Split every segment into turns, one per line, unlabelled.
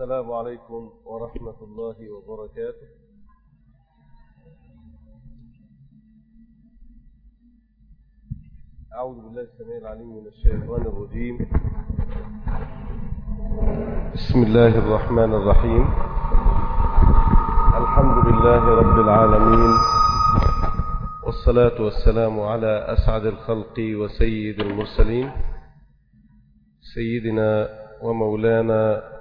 السلام عليكم ورحمة الله وبركاته. أعوذ بالله السميع العليم من الشيطان الرجيم. بسم الله الرحمن الرحيم. الحمد لله رب العالمين والصلاة والسلام على أسعد الخلق وسيد المرسلين سيدنا ومولانا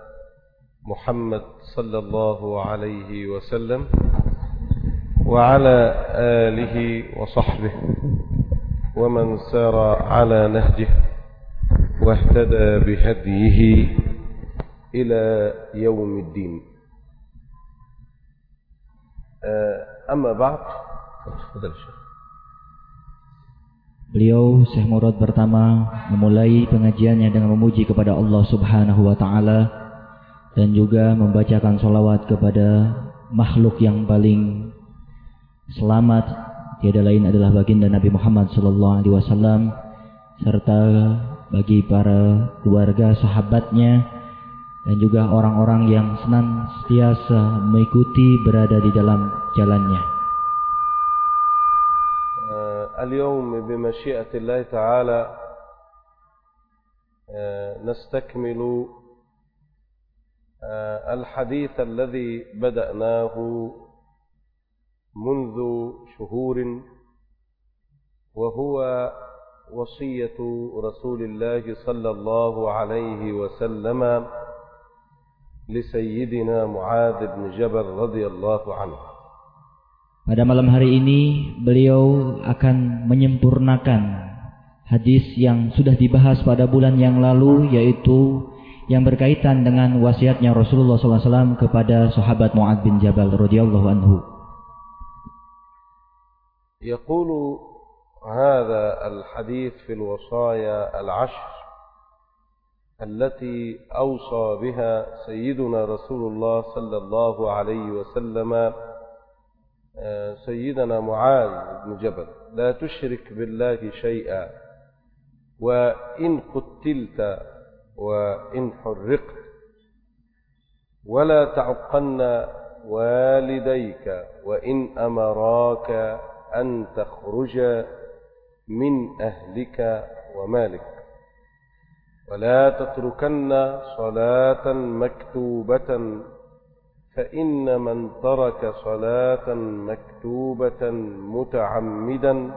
محمد صلى الله عليه وسلم وعلى آله وصحبه ومن سار على نهجه واهتدى بهديه إلى يوم الدين. أما بعد تفضل الشيخ
Beliau Syekh Murad pertama memulai pengajiannya dengan memuji kepada Allah Subhanahu wa taala. dan juga membacakan solawat kepada makhluk yang paling selamat tiada lain adalah baginda Nabi Muhammad sallallahu alaihi wasallam serta bagi para keluarga sahabatnya dan juga orang-orang yang senantiasa mengikuti berada di dalam jalannya.
اليوم بمشيئة الله تعالى نستكمل الحديث الذي بدأناه منذ شهور وهو وصية رسول الله صلى الله عليه وسلم لسيدنا معاذ بن جبل رضي الله عنه
Pada malam hari ini beliau akan menyempurnakan hadis yang sudah dibahas pada bulan yang lalu yaitu yang berkaitan dengan wasiatnya Rasulullah SAW kepada sahabat Mu'ad bin Jabal radhiyallahu anhu.
يقول هذا الحديث في الوصايا العشر التي أوصى بها سيدنا رسول الله صلى الله عليه وسلم سيدنا معاذ بن جبل لا تشرك بالله شيئا وإن قتلت وإن حرقت ولا تعقن والديك وإن أمراك أن تخرج من أهلك ومالك. ولا تتركن صلاة مكتوبة فإن من ترك صلاة مكتوبة متعمدا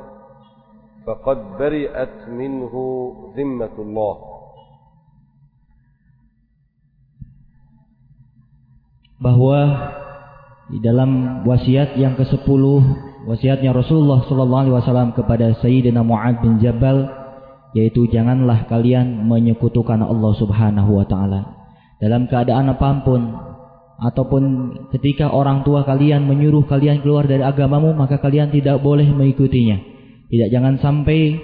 فقد برئت منه ذمة الله.
Bahwa di dalam wasiat yang ke-10 wasiatnya Rasulullah sallallahu alaihi wasallam kepada Sayyidina Mu'ad bin Jabal yaitu janganlah kalian menyekutukan Allah Subhanahu wa taala dalam keadaan apa pun ataupun ketika orang tua kalian menyuruh kalian keluar dari agamamu maka kalian tidak boleh mengikutinya. Tidak jangan sampai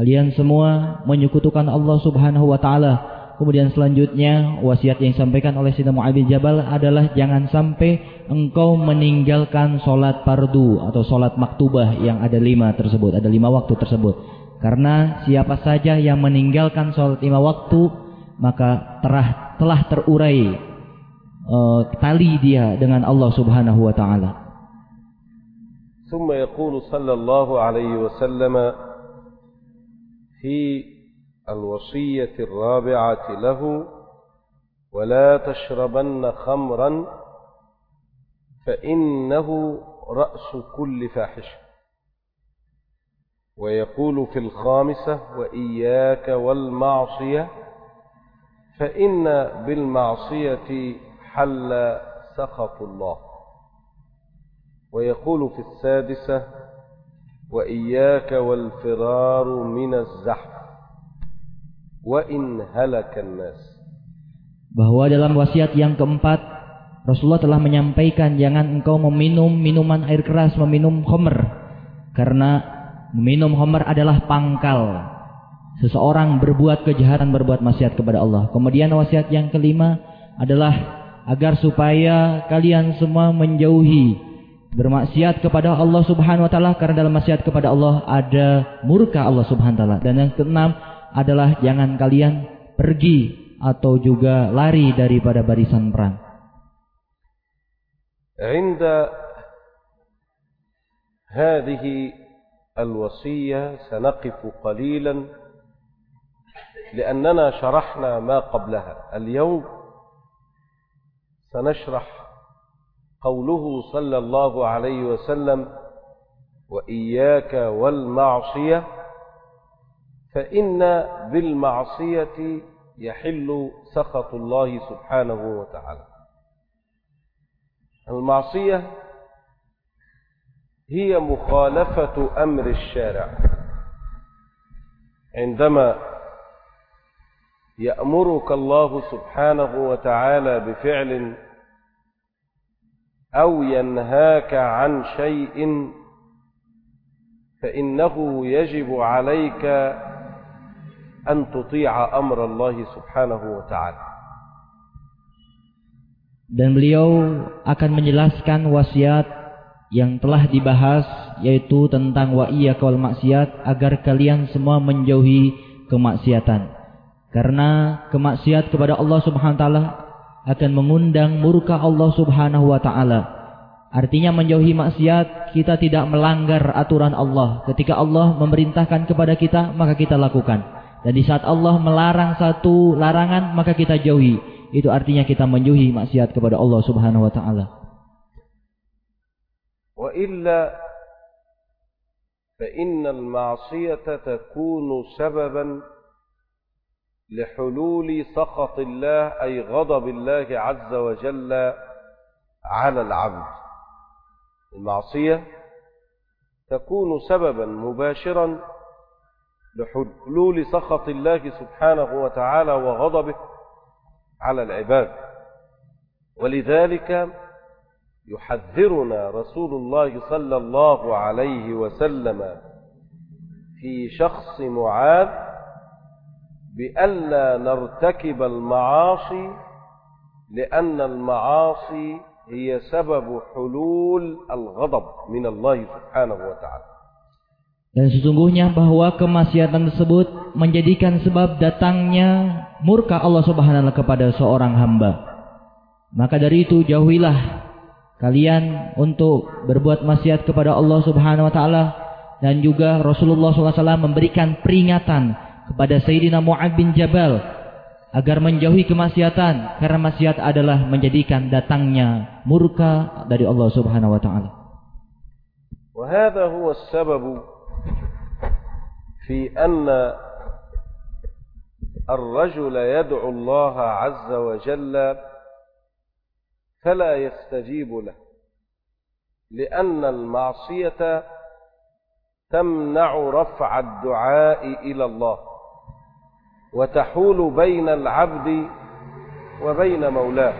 kalian semua menyekutukan Allah Subhanahu wa taala. Kemudian selanjutnya wasiat yang disampaikan oleh Sayyidina Mu'adz bin Jabal adalah jangan sampai engkau meninggalkan solat fardu atau solat maktubah yang ada lima tersebut, ada lima waktu tersebut. Karena siapa saja yang meninggalkan solat lima waktu maka telah telah terurai uh, tali dia dengan Allah Subhanahu wa taala.
ثم يقول صلى الله عليه وسلم في الوصية الرابعة له ولا تشربن خمرا فإنه رأس كل فاحشة ويقول في الخامسة وإياك والمعصية فإن بالمعصية حل سخط الله. ويقول في السادسة وإياك والفرار من الزحف. wa in halakan nas.
Bahwa dalam wasiat yang keempat Rasulullah telah menyampaikan jangan engkau meminum minuman air keras, meminum khamr karena meminum khamr adalah pangkal seseorang berbuat kejahatan, berbuat maksiat kepada Allah. Kemudian wasiat yang kelima adalah agar supaya kalian semua menjauhi bermaksiat kepada Allah Subhanahu wa taala karena dalam maksiat kepada Allah ada murka Allah Subhanahu wa taala. Dan yang keenam adalah jangan kalian pergi atau juga lari daripada barisan perang.
عند هذه الوصية سنقف قليلا لأننا شرحنا ما قبلها اليوم سنشرح قوله صلى الله عليه وسلم وإياك والمعصية فإن بالمعصية يحل سخط الله سبحانه وتعالى. المعصية هي مخالفة أمر الشارع. عندما يأمرك الله سبحانه وتعالى بفعل أو ينهاك عن شيء فإنه يجب عليك أن تطيع أمر الله سبحانه وتعالى
Dan beliau akan menjelaskan wasiat yang telah dibahas yaitu tentang wa iyyaka wal maksiat agar kalian semua menjauhi kemaksiatan. Karena kemaksiat kepada Allah Subhanahu wa taala akan mengundang murka Allah Subhanahu wa taala. Artinya menjauhi maksiat kita tidak melanggar aturan Allah. Ketika Allah memerintahkan kepada kita maka kita lakukan. Dan di saat Allah melarang satu larangan maka kita jauhi. Itu artinya kita menjauhi maksiat kepada Allah Subhanahu wa taala.
Wa illa fa innal ma'siyata takunu sababan لحلول أي غضب الله عز وجل على العبد المعصية تكون سببا مباشرا لحلول سخط الله سبحانه وتعالى وغضبه على العباد. ولذلك يحذرنا رسول الله صلى الله عليه وسلم في شخص معاذ بألا نرتكب المعاصي لأن المعاصي هي سبب حلول الغضب من الله سبحانه وتعالى.
Dan sesungguhnya bahwa kemaksiatan tersebut menjadikan sebab datangnya murka Allah Subhanahu wa taala kepada seorang hamba. Maka dari itu jauhilah kalian untuk berbuat maksiat kepada Allah Subhanahu wa taala dan juga Rasulullah SAW memberikan peringatan kepada Sayyidina Mu'ad bin Jabal agar menjauhi kemaksiatan karena maksiat adalah menjadikan datangnya murka dari Allah Subhanahu wa taala.
وهذا هو السبب في أن الرجل يدعو الله عز وجل فلا يستجيب له لأن المعصية تمنع رفع الدعاء إلى الله وتحول بين العبد وبين مولاه.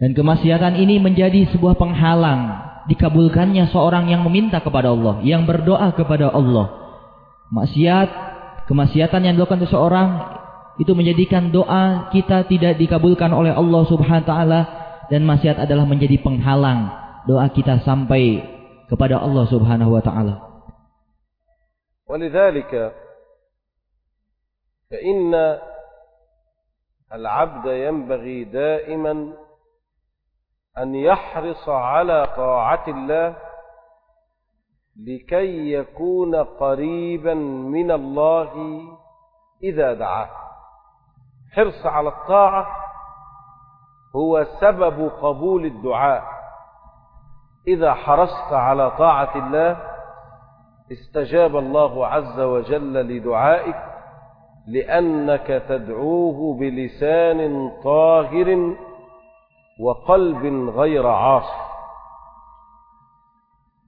Dan kemaksiatan ini menjadi sebuah penghalang dikabulkannya seorang yang meminta kepada Allah, yang berdoa kepada Allah. Maksiat, kemaksiatan yang dilakukan seseorang itu menjadikan doa kita tidak dikabulkan oleh Allah Subhanahu wa taala dan maksiat adalah menjadi penghalang doa kita sampai kepada Allah Subhanahu wa taala.
ولذلك فإن العبد ينبغي دائما أن يحرص على طاعة الله لكي يكون قريبا من الله إذا دعاه. حرص على الطاعة هو سبب قبول الدعاء. إذا حرصت على طاعة الله استجاب الله عز وجل لدعائك لأنك تدعوه بلسان طاهر وقلب غير عاص.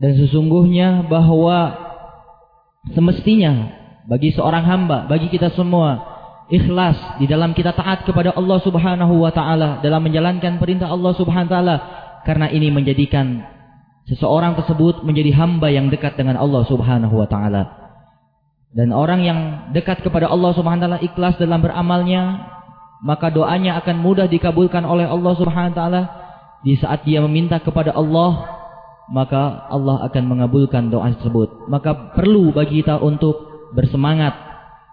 Dan sesungguhnya bahwa semestinya bagi seorang hamba, bagi kita semua ikhlas di dalam kita taat kepada Allah Subhanahu wa taala dalam menjalankan perintah Allah Subhanahu wa taala karena ini menjadikan seseorang tersebut menjadi hamba yang dekat dengan Allah Subhanahu wa taala. Dan orang yang dekat kepada Allah Subhanahu wa taala ikhlas dalam beramalnya maka doanya akan mudah dikabulkan oleh Allah Subhanahu wa taala. Di saat dia meminta kepada Allah maka Allah akan mengabulkan doa tersebut. Maka perlu bagi kita untuk bersemangat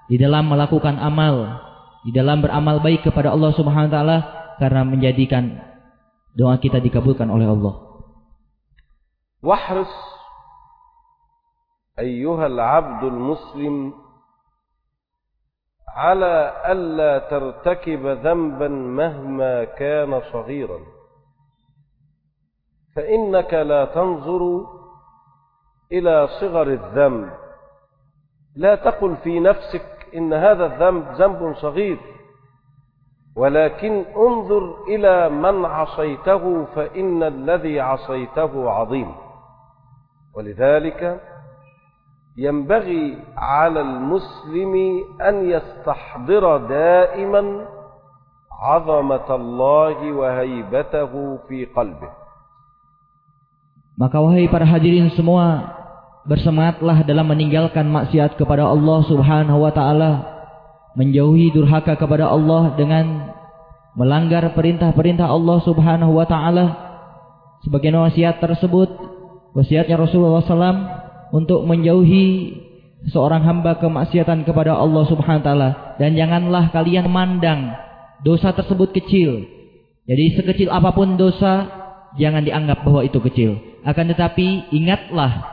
di dalam melakukan amal di dalam beramal baik kepada Allah Subhanahu wa taala karena menjadikan doa kita dikabulkan oleh Allah.
Wahrus ayyuhal abdul muslim على ألا ترتكب ذنبا مهما كان صغيرا. فإنك لا تنظر إلى صغر الذنب. لا تقل في نفسك إن هذا الذنب ذنب صغير ولكن انظر إلى من عصيته فإن الذي عصيته عظيم. ولذلك ينبغي على المسلم أن يستحضر دائما عظمة الله وهيبته في قلبه
Maka wahai para hadirin semua, bersemangatlah dalam meninggalkan maksiat kepada Allah Subhanahu wa taala, menjauhi durhaka kepada Allah dengan melanggar perintah-perintah Allah Subhanahu wa taala. Sebagai wasiat tersebut, wasiatnya Rasulullah SAW untuk menjauhi seorang hamba kemaksiatan kepada Allah Subhanahu wa taala dan janganlah kalian memandang dosa tersebut kecil. Jadi sekecil apa pun dosa jangan dianggap bahwa itu kecil. Akan tetapi ingatlah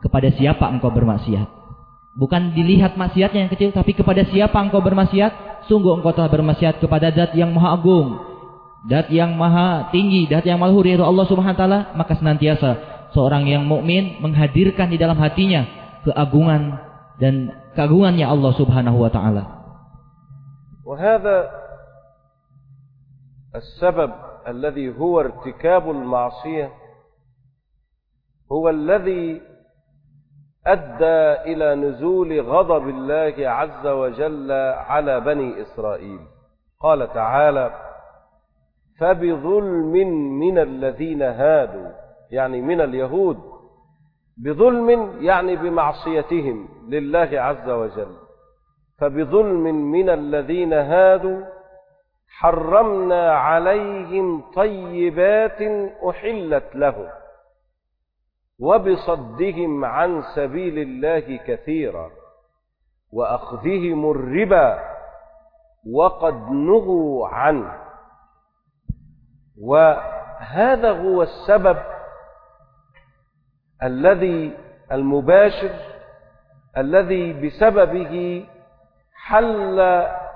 kepada siapa engkau bermaksiat. Bukan dilihat maksiatnya yang kecil, tapi kepada siapa engkau bermaksiat. Sungguh engkau telah bermaksiat kepada zat yang maha agung. Zat yang maha tinggi, zat yang maha yaitu Allah subhanahu wa ta'ala. Maka senantiasa seorang yang mukmin menghadirkan di dalam hatinya keagungan dan keagungannya Allah subhanahu wa ta'ala.
وهذا السبب الذي هو ارتكاب المعصية هو الذي أدى إلى نزول غضب الله عز وجل على بني إسرائيل قال تعالى فبظلم من الذين هادوا يعني من اليهود بظلم يعني بمعصيتهم لله عز وجل. فبظلم من الذين هادوا حرمنا عليهم طيبات أحلت لهم وبصدهم عن سبيل الله كثيرا وأخذهم الربا وقد نهوا عنه. وهذا هو السبب الذي المباشر الذي بسببه حل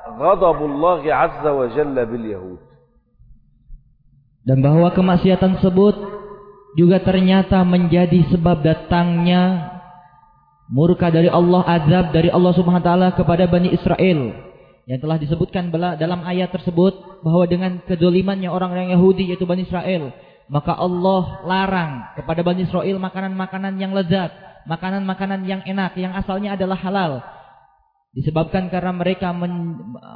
غضب الله عز وجل باليهود
dan bahwa kemaksiatan tersebut juga ternyata menjadi sebab datangnya murka dari Allah, azab dari Allah Subhanahu wa taala kepada Bani Israel. Yang telah disebutkan dalam ayat tersebut bahwa dengan kedolimannya orang-orang Yahudi yaitu Bani Israel, maka Allah larang kepada Bani Israel makanan-makanan yang lezat, makanan-makanan yang enak, yang asalnya adalah halal. Disebabkan karena mereka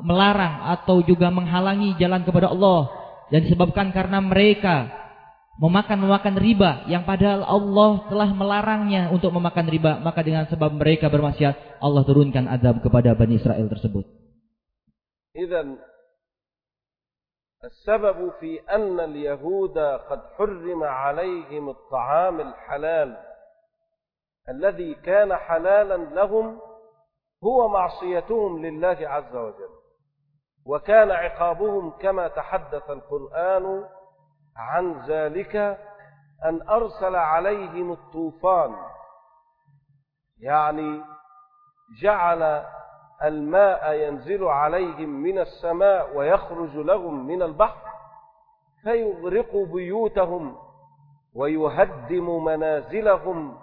melarang atau juga menghalangi jalan kepada Allah. Dan disebabkan karena mereka memakan-makan riba yang padahal Allah telah melarangnya untuk memakan riba. Maka dengan sebab mereka bermaksiat, Allah turunkan azab kepada Bani Israel tersebut.
Izan السبب في أن اليهود قد حرم عليهم الطعام الحلال الذي كان حلالا لهم هو معصيتهم لله عز وجل. وكان عقابهم كما تحدث القرآن عن ذلك أن أرسل عليهم الطوفان يعني جعل الماء ينزل عليهم من السماء ويخرج لهم من البحر فيغرق بيوتهم ويهدم منازلهم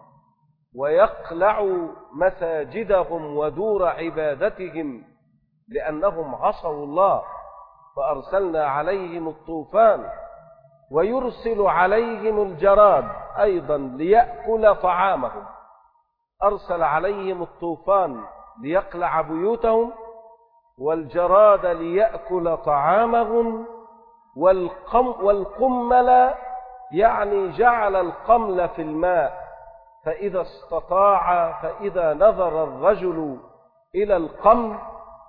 ويقلع مساجدهم ودور عبادتهم لأنهم عصوا الله فأرسلنا عليهم الطوفان ويرسل عليهم الجراد أيضا ليأكل طعامهم. أرسل عليهم الطوفان ليقلع بيوتهم والجراد ليأكل طعامهم والقم والقمل يعني جعل القمل في الماء. فإذا استطاع فإذا نظر الرجل إلى القمل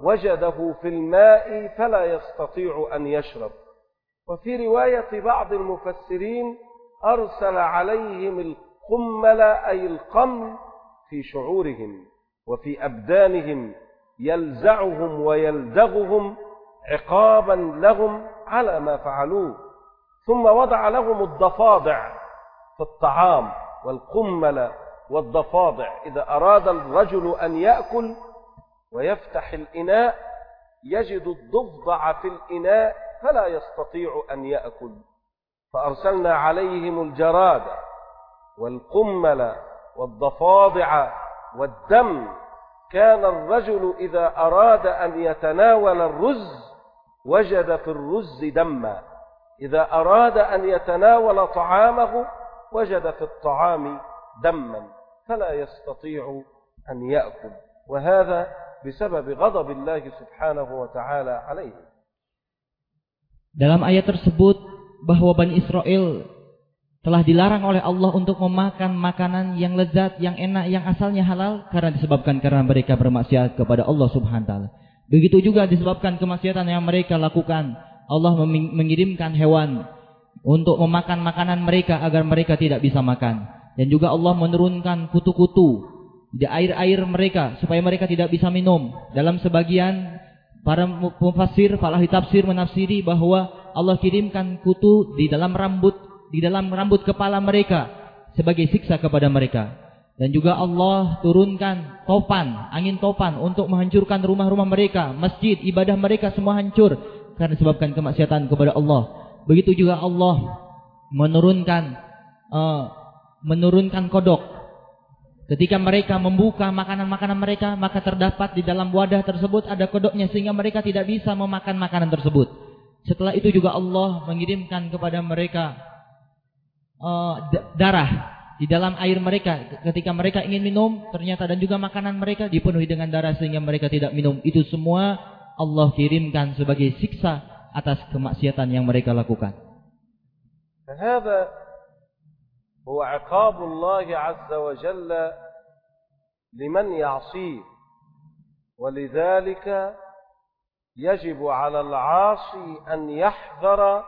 وجده في الماء فلا يستطيع أن يشرب. وفي رواية بعض المفسرين أرسل عليهم القمل أي القمل في شعورهم. وفي أبدانهم يلزعهم ويلدغهم عقابا لهم على ما فعلوه. ثم وضع لهم الضفادع في الطعام والقمل والضفادع. إذا أراد الرجل أن يأكل ويفتح الإناء يجد الضفدع في الإناء فلا يستطيع أن يأكل. فأرسلنا عليهم الجراد والقمل والضفادع والدم. كان الرجل إذا أراد أن يتناول الرز وجد في الرز دما. إذا أراد أن يتناول طعامه وجد في الطعام دما. فلا يستطيع أن يأكل. وهذا بسبب غضب الله سبحانه وتعالى عليه.
Dalam ayat tersebut bahwa Bani Israel telah dilarang oleh Allah untuk memakan makanan yang lezat, yang enak, yang asalnya halal karena disebabkan karena mereka bermaksiat kepada Allah Subhanahu wa taala. Begitu juga disebabkan kemaksiatan yang mereka lakukan, Allah mengirimkan hewan untuk memakan makanan mereka agar mereka tidak bisa makan. Dan juga Allah menurunkan kutu-kutu di air-air mereka supaya mereka tidak bisa minum. Dalam sebagian para mufassir, para ahli tafsir menafsiri bahwa Allah kirimkan kutu di dalam rambut di dalam rambut kepala mereka sebagai siksa kepada mereka. Dan juga Allah turunkan topan, angin topan untuk menghancurkan rumah-rumah mereka, masjid, ibadah mereka semua hancur karena disebabkan kemaksiatan kepada Allah. Begitu juga Allah menurunkan uh, menurunkan kodok Ketika mereka membuka makanan-makanan mereka, maka terdapat di dalam wadah tersebut ada kodoknya sehingga mereka tidak bisa memakan makanan tersebut. Setelah itu juga Allah mengirimkan kepada mereka uh, darah di dalam air mereka. Ketika mereka ingin minum, ternyata dan juga makanan mereka dipenuhi dengan darah sehingga mereka tidak minum. Itu semua Allah kirimkan sebagai siksa atas kemaksiatan yang mereka lakukan.
هو عقاب الله عز وجل لمن يعصيه ولذلك يجب على العاصي أن يحذر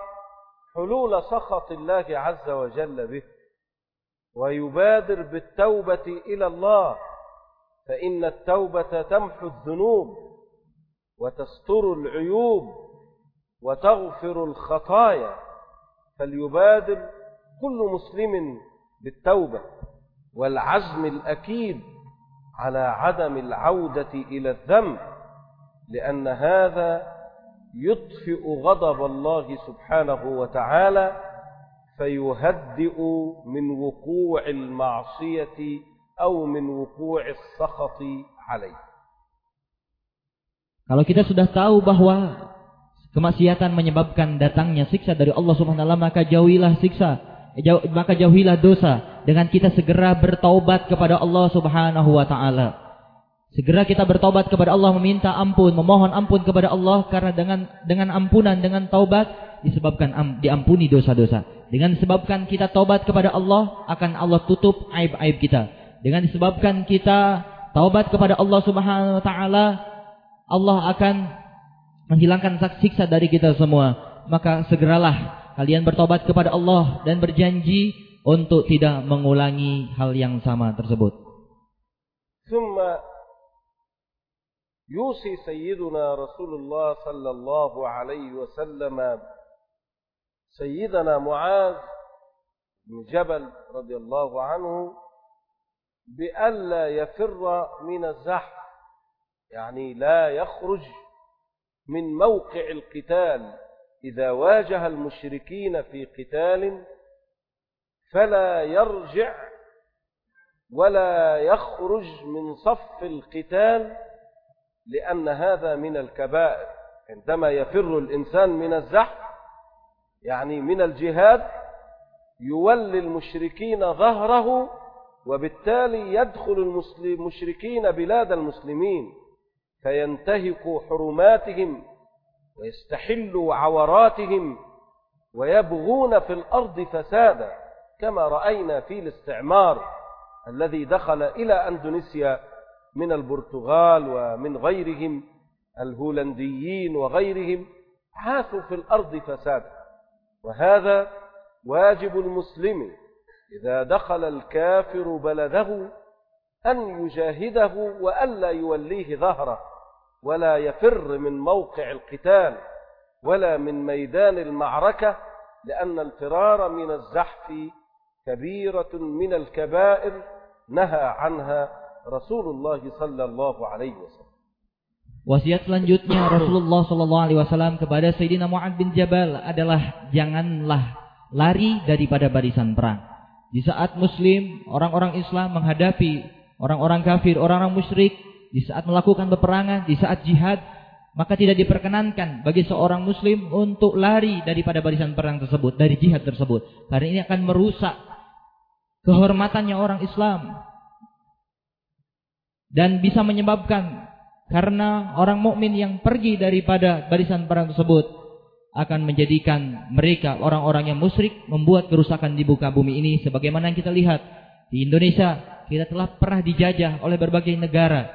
حلول سخط الله عز وجل به ويبادر بالتوبة إلى الله فإن التوبة تمحو الذنوب وتستر العيوب وتغفر الخطايا فليبادر كل مسلم بالتوبة والعزم الأكيد على عدم العودة إلى الذنب لأن هذا يطفئ غضب subhanahu wa ta'ala فيهدئ min وقوع المعصية أو min وقوع sakhati عليه.
Kalau kita sudah tahu bahwa kemaksiatan menyebabkan datangnya siksa dari Allah Subhanahu wa taala maka jauhilah siksa maka jauhilah dosa dengan kita segera bertaubat kepada Allah Subhanahu wa taala. Segera kita bertobat kepada Allah meminta ampun, memohon ampun kepada Allah karena dengan dengan ampunan, dengan taubat disebabkan am, diampuni dosa-dosa. Dengan disebabkan kita taubat kepada Allah akan Allah tutup aib-aib kita. Dengan disebabkan kita taubat kepada Allah Subhanahu wa taala Allah akan menghilangkan siksa dari kita semua. Maka segeralah kalian bertobat kepada Allah dan berjanji untuk tidak mengulangi hal yang sama tersebut.
ثم يوصي سيدنا رسول الله صلى الله عليه وسلم سيدنا معاذ بن جبل رضي الله عنه بألا يفر من الزحف يعني لا يخرج من موقع القتال. إذا واجه المشركين في قتال فلا يرجع ولا يخرج من صف القتال لأن هذا من الكبائر. عندما يفر الإنسان من الزحف يعني من الجهاد يولي المشركين ظهره وبالتالي يدخل المشركين بلاد المسلمين فينتهكوا حرماتهم ويستحلوا عوراتهم ويبغون في الأرض فسادا. كما رأينا في الاستعمار الذي دخل إلى أندونيسيا من البرتغال ومن غيرهم الهولنديين وغيرهم عاثوا في الأرض فسادا وهذا واجب المسلم إذا دخل الكافر بلده أن يجاهده وألا يوليه ظهره ولا يفر من موقع القتال ولا من ميدان المعركة لأن الفرار من الزحف كبيرة من الكبائر نهى عنها Rasulullah sallallahu alaihi wasallam.
Wasiat selanjutnya Rasulullah Sallallahu Alaihi Wasallam kepada Sayyidina Mu'ad bin Jabal adalah janganlah lari daripada barisan perang. Di saat Muslim, orang-orang Islam menghadapi orang-orang kafir, orang-orang musyrik, di saat melakukan peperangan, di saat jihad, maka tidak diperkenankan bagi seorang Muslim untuk lari daripada barisan perang tersebut, dari jihad tersebut. Karena ini akan merusak kehormatannya orang Islam, dan bisa menyebabkan karena orang mukmin yang pergi daripada barisan perang tersebut akan menjadikan mereka orang-orang yang musyrik membuat kerusakan di buka bumi ini. Sebagaimana yang kita lihat di Indonesia kita telah pernah dijajah oleh berbagai negara.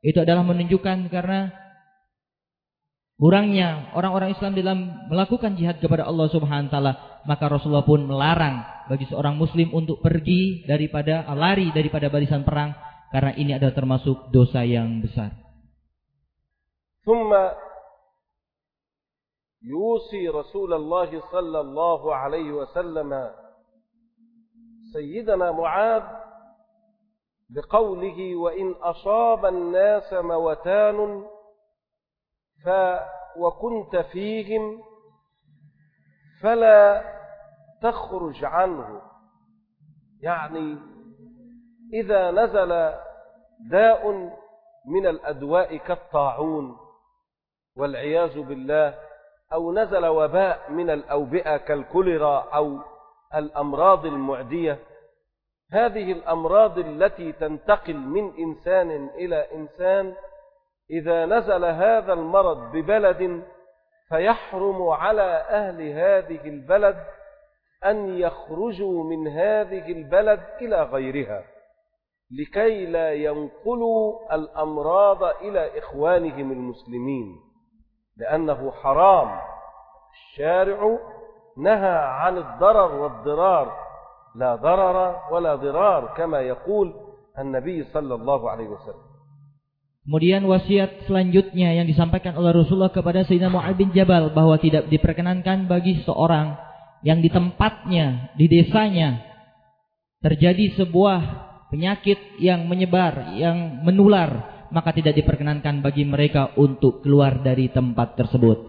Itu adalah menunjukkan karena kurangnya orang-orang Islam dalam melakukan jihad kepada Allah Subhanahu wa taala maka Rasulullah pun melarang bagi seorang muslim untuk pergi daripada lari daripada barisan perang karena ini adalah termasuk dosa yang besar.
ثم يوصي رسول الله صلى الله عليه وسلم سيدنا معاذ بقوله وإن أصاب الناس موتان ف وكنت فيهم فلا تخرج عنه يعني إذا نزل داء من الأدواء كالطاعون والعياذ بالله أو نزل وباء من الأوبئة كالكوليرا أو الأمراض المعدية هذه الأمراض التي تنتقل من إنسان إلى إنسان إذا نزل هذا المرض ببلد فيحرم على أهل هذه البلد أن يخرجوا من هذه البلد إلى غيرها. لكي لا ينقلوا الأمراض إلى إخوانهم المسلمين لأنه حرام الشارع نهى عن الضرر والضرار لا ضرر ولا ضرار كما يقول النبي صلى الله عليه وسلم
Kemudian wasiat selanjutnya yang disampaikan oleh Rasulullah kepada Sayyidina Mu'ad bin Jabal bahwa tidak diperkenankan bagi seorang yang di tempatnya, di desanya terjadi sebuah penyakit yang menyebar, yang menular maka tidak diperkenankan bagi mereka untuk keluar dari tempat tersebut.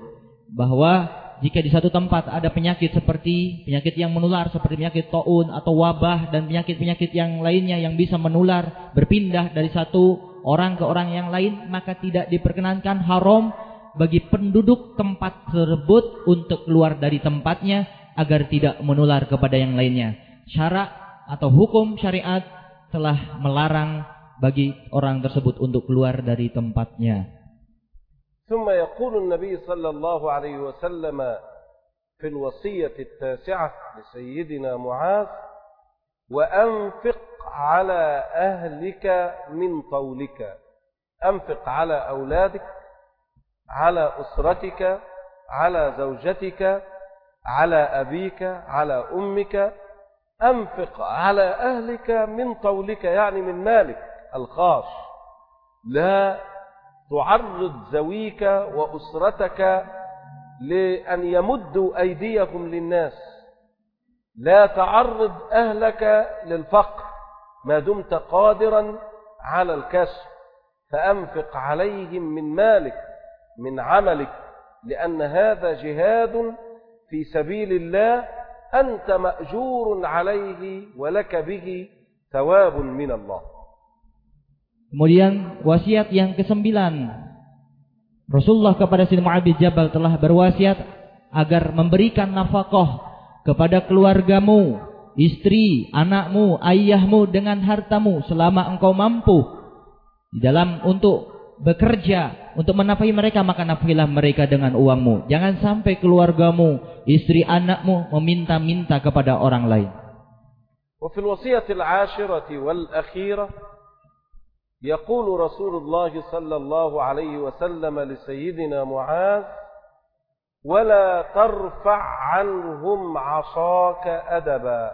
Bahwa jika di satu tempat ada penyakit seperti penyakit yang menular seperti penyakit taun atau wabah dan penyakit-penyakit yang lainnya yang bisa menular berpindah dari satu orang ke orang yang lain maka tidak diperkenankan haram bagi penduduk tempat tersebut untuk keluar dari tempatnya agar tidak menular kepada yang lainnya. Syarat atau hukum syariat telah melarang bagi orang tersebut untuk keluar dari tempatnya.
ثم يقول النبي صلى الله عليه وسلم في الوصية التاسعة لسيدنا معاذ وأنفق على أهلك من طولك أنفق على أولادك على أسرتك على زوجتك على أبيك على أمك أنفق على أهلك من طولك يعني من مالك الخاص. لا تعرض زويك وأسرتك لأن يمدوا أيديهم للناس. لا تعرض أهلك للفقر ما دمت قادرا على الكسب. فأنفق عليهم من مالك من عملك لأن هذا جهاد في سبيل الله أنت مأجور عليه ولك به ثواب من الله.
Kemudian wasiat yang kesembilan. Rasulullah kepada Sayyidina Mu'ad Jabal telah berwasiat agar memberikan nafkah kepada keluargamu, istri, anakmu, ayahmu dengan hartamu selama engkau mampu di dalam untuk bekerja untuk menafkahi mereka maka nafkahilah mereka dengan uangmu. Jangan sampai keluargamu, istri, anakmu meminta-minta kepada orang lain.
وفي الوصية العاشرة والأخيرة يقول رسول الله صلى الله عليه وسلم لسيدنا معاذ ولا ترفع عنهم عصاك أدبا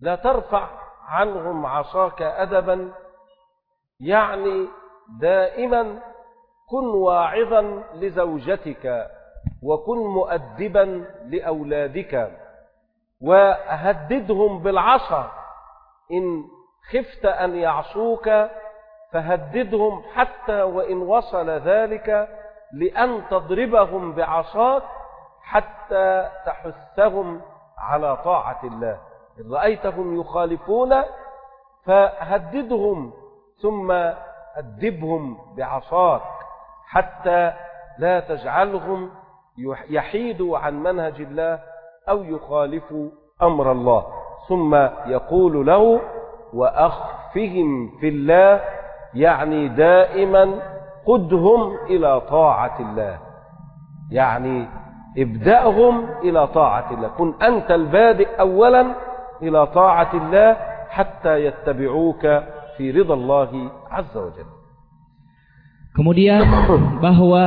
لا ترفع عنهم عصاك أدبا يعني دائما كن واعظا لزوجتك وكن مؤدبا لأولادك وهددهم بالعصا. إن خفت أن يعصوك فهددهم حتى وإن وصل ذلك لأن تضربهم بعصاك حتى تحثهم على طاعة الله. إن رأيتهم يخالفون فهددهم. ثم أدبهم بعصاك حتى لا تجعلهم يحيدوا عن منهج الله أو يخالفوا أمر الله. ثم يقول له وأخفهم في الله يعني دائما قدهم إلى طاعة الله. يعني ابدأهم إلى طاعة الله. كن أنت البادئ أولا إلى طاعة الله حتى يتبعوك fi ridallahi azza wa.
Kemudian bahwa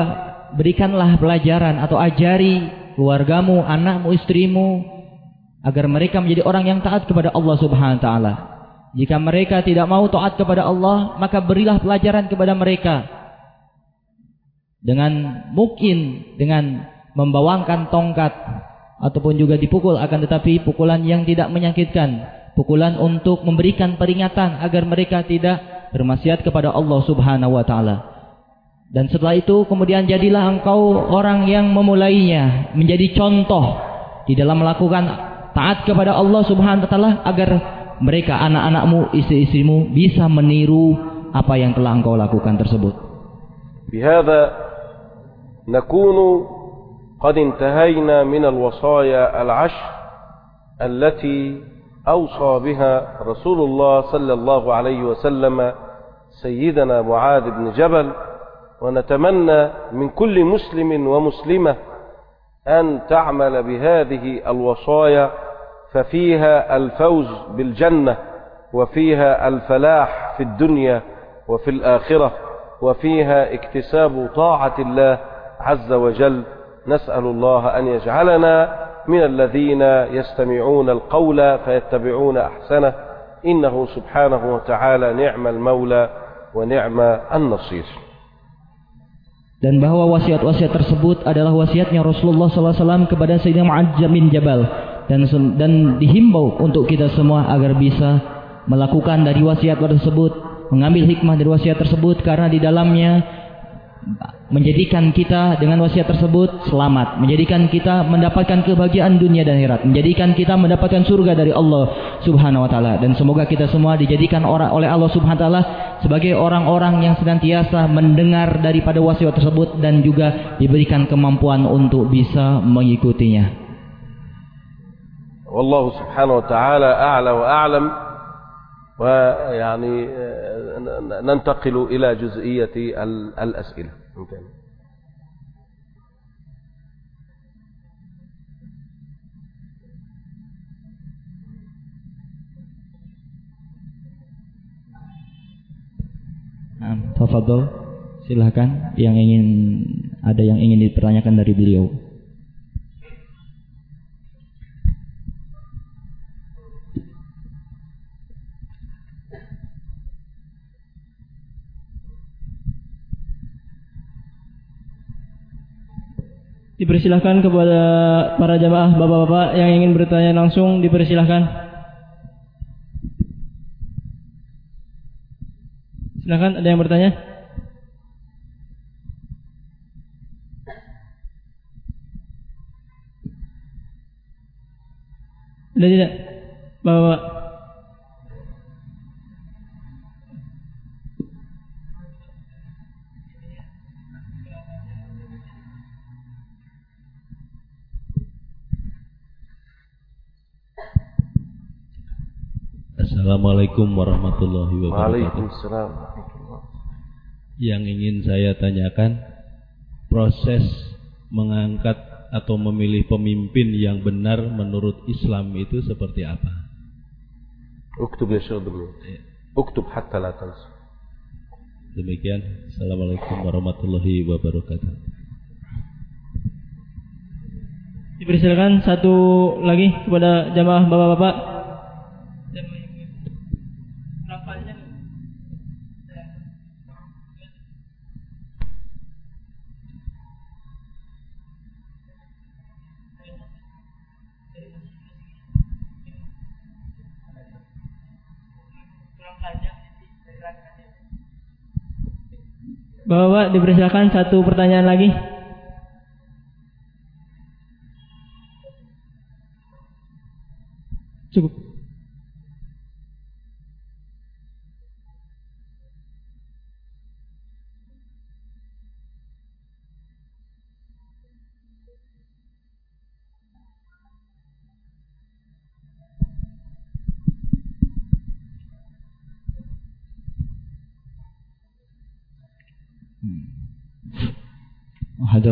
berikanlah pelajaran atau ajari keluargamu, anakmu, istrimu agar mereka menjadi orang yang taat kepada Allah Subhanahu wa taala. Jika mereka tidak mau taat kepada Allah, maka berilah pelajaran kepada mereka. Dengan mungkin dengan membawangkan tongkat ataupun juga dipukul akan tetapi pukulan yang tidak menyakitkan pukulan untuk memberikan peringatan agar mereka tidak bermaksiat kepada Allah Subhanahu wa taala. Dan setelah itu kemudian jadilah engkau orang yang memulainya menjadi contoh di dalam melakukan taat kepada Allah Subhanahu wa taala agar mereka anak-anakmu, istri-istrimu bisa meniru apa yang telah engkau lakukan tersebut.
بهذا نكون قد انتهينا من الوصايا العشر التي أوصى بها رسول الله صلى الله عليه وسلم سيدنا معاذ بن جبل ونتمنى من كل مسلم ومسلمة أن تعمل بهذه الوصايا ففيها الفوز بالجنة وفيها الفلاح في الدنيا وفي الآخرة وفيها اكتساب طاعة الله عز وجل. نسأل الله أن يجعلنا من الذين يستمعون القول فيتبعون أحسنه إنه سبحانه وتعالى نعم المولى ونعم النصير
dan bahwa wasiat-wasiat tersebut adalah wasiatnya Rasulullah SAW kepada Sayyidina Mu'adz bin Jabal dan dan dihimbau untuk kita semua agar bisa melakukan dari wasiat tersebut mengambil hikmah dari wasiat tersebut karena di dalamnya menjadikan kita dengan wasiat tersebut selamat, menjadikan kita mendapatkan kebahagiaan dunia dan akhirat, menjadikan kita mendapatkan surga dari Allah Subhanahu wa taala dan semoga kita semua dijadikan orang oleh Allah Subhanahu wa taala sebagai orang-orang yang senantiasa mendengar daripada wasiat tersebut dan juga diberikan kemampuan untuk bisa mengikutinya.
Wallahu subhanahu wa ta'ala a'la wa a'lam ويعني ننتقل إلى جزئية الأسئلة Okay.
Nah, Tafadol, silahkan yang ingin ada yang ingin dipertanyakan dari beliau. Dipersilahkan kepada para jamaah bapak-bapak yang ingin bertanya langsung dipersilahkan. Silahkan ada yang bertanya? Ada tidak? Bapak-bapak.
Assalamualaikum warahmatullahi wabarakatuh. Yang ingin saya tanyakan, proses mengangkat atau memilih pemimpin yang benar menurut Islam itu seperti apa?
Uktub ya dulu. Uktub hatta la
Demikian. Assalamualaikum warahmatullahi wabarakatuh.
Dipersilakan satu lagi kepada jamaah bapak-bapak. Bapak dipersilakan satu pertanyaan lagi. Cukup.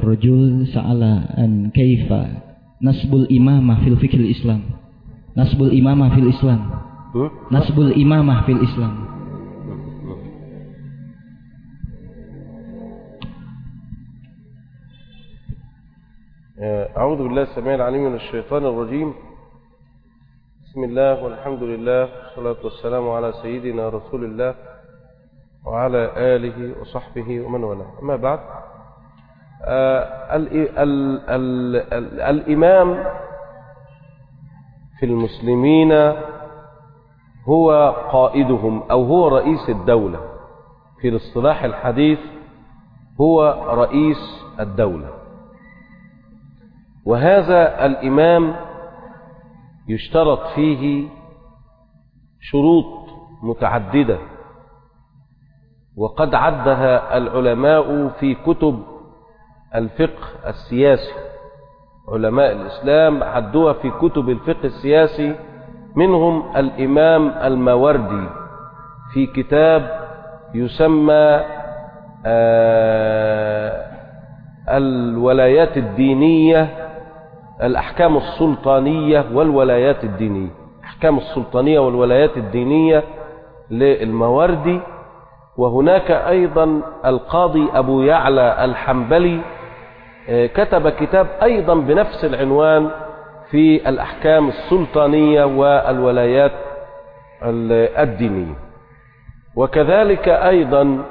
الرجل سأل عن كيف نسب الإمامة في الفكر الإسلام؟ نسب الإمامة في الإسلام. نسب الإمامة في الإسلام.
أعوذ بالله السميع العليم من الشيطان الرجيم. بسم الله والحمد لله والصلاة والسلام على سيدنا رسول الله وعلى آله وصحبه ومن والاه. أما بعد الإمام في المسلمين هو قائدهم أو هو رئيس الدولة. في الاصطلاح الحديث هو رئيس الدولة. وهذا الإمام يشترط فيه شروط متعددة وقد عدها العلماء في كتب الفقه السياسي. علماء الإسلام عدوها في كتب الفقه السياسي منهم الإمام الموردي في كتاب يسمى الولايات الدينية الأحكام السلطانية والولايات الدينية. أحكام السلطانية والولايات الدينية للموردي. وهناك أيضا القاضي أبو يعلى الحنبلي كتب كتاب أيضا بنفس العنوان في الأحكام السلطانية والولايات الدينية. وكذلك أيضا